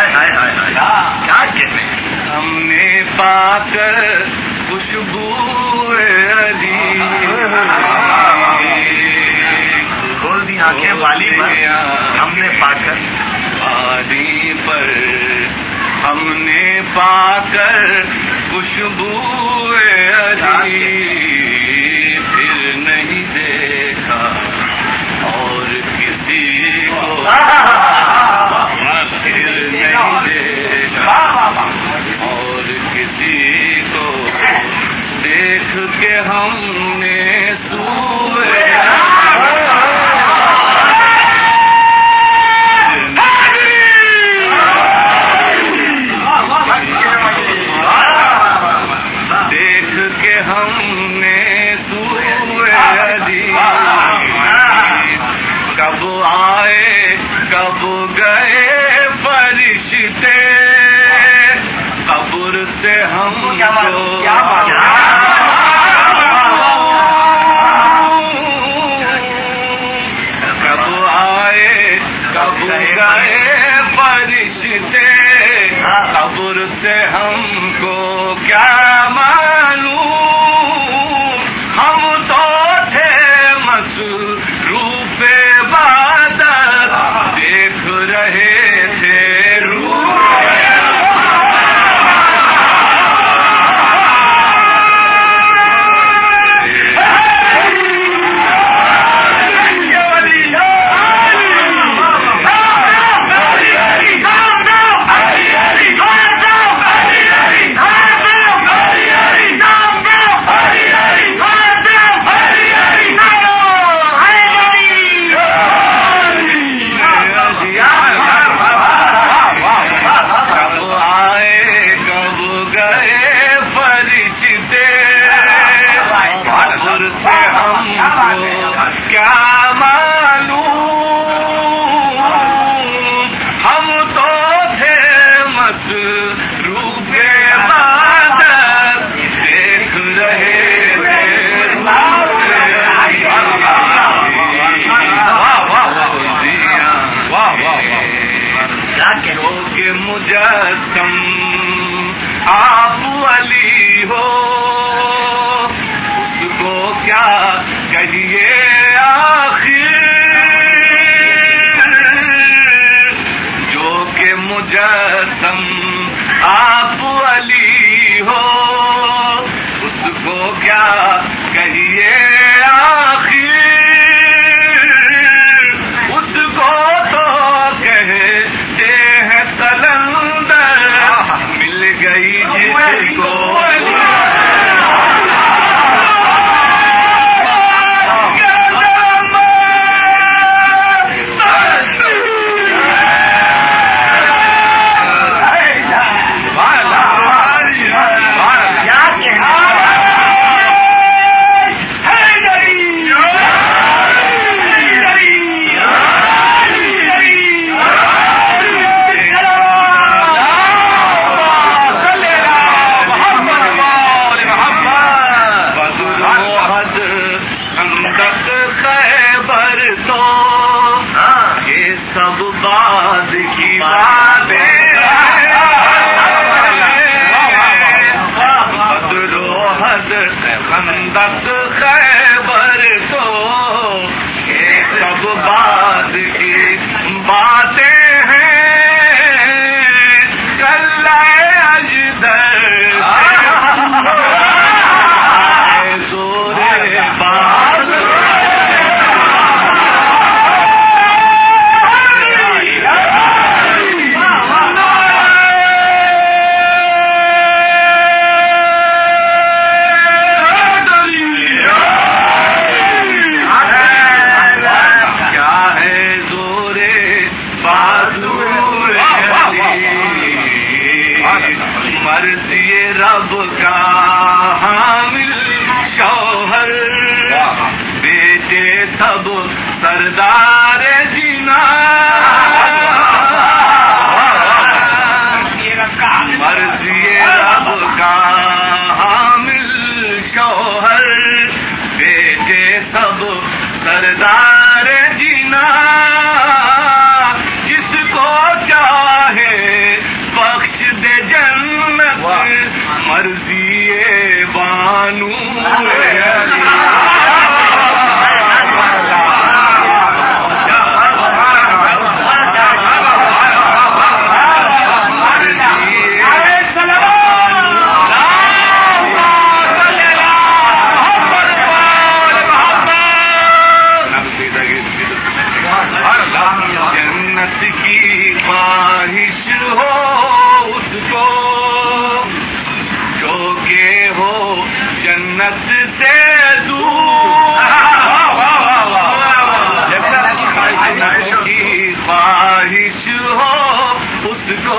کیا کہتے ہیں؟ ہم نے پا کر خوشبو کھول دی آنکھیں والی ہم نے پا کر والی پر۔ ہم نے پا کر خوشبو دیکھ کے ہم نے سوئے دیکھ کے ہم نے گئے فرشتے قبر سے ہم کو کیا معلوم؟ آپ ہو۔ اس کو کیا کہیے آخر؟ جو کہ مجسم آپ علی ہو۔ اس کو کیا کہیے آخر؟ اس کو تو کہتے ہیں کلندر مل گئی جس تو یہ سب بات کی باتیں۔ حد خندق خیبر تو یہ سب بات کی باتیں ہیں۔ کل اجدر۔ مرضی رب کا حامل شوہر۔ بیٹے سب سردار جینا۔ خواہش ہو اس کو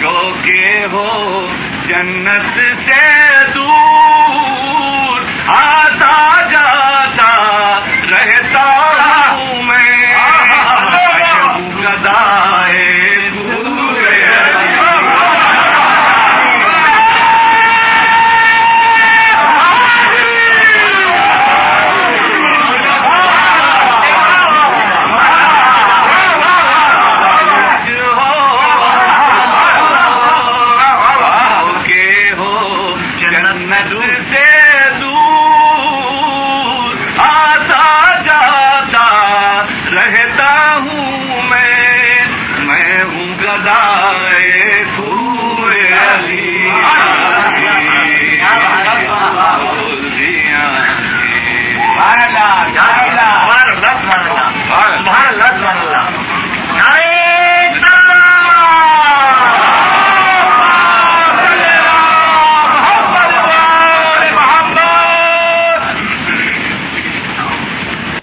جو کہ ہو جنت سے گدائے پھول علی۔ بھارت